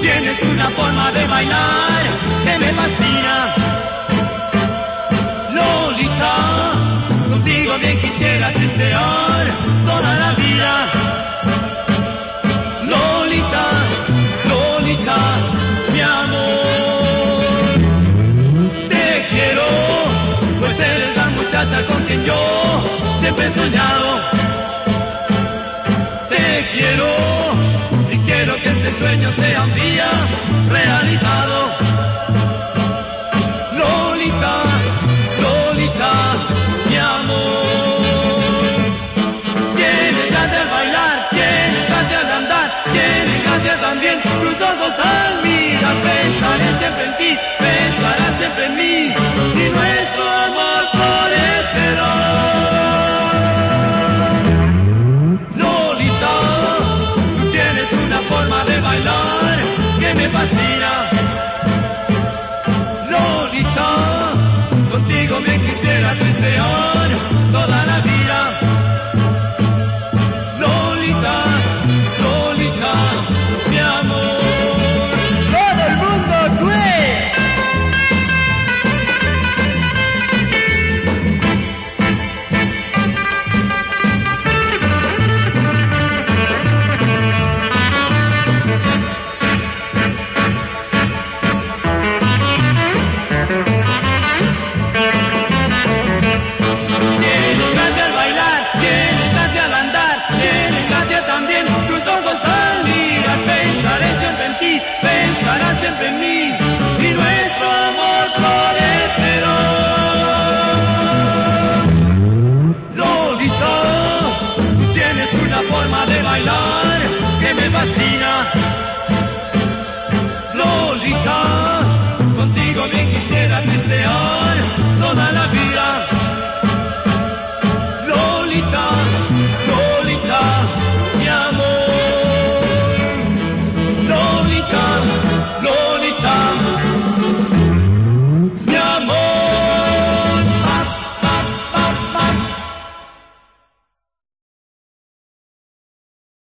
Tienes una forma de bailar que me fascina. Lolita, contigo bien quisiera tristear toda la vida. Lolita, Lolita, mi amor. Te quiero, pues eres la muchacha con quien yo siempre he soñado. sueños sean día realizado. Lolita, Lolita, mi amor. Tienes gracias al bailar, tienes gracias al andar, tienes gracias también. más Tiene gracia al bailar, tiene gracia al andar, tiene gracia también tus ojos al mirar. Pensaré siempre en ti, pensarás siempre en mí y nuestro amor florecerá. Lolita, tú tienes una forma de bailar que me fascina.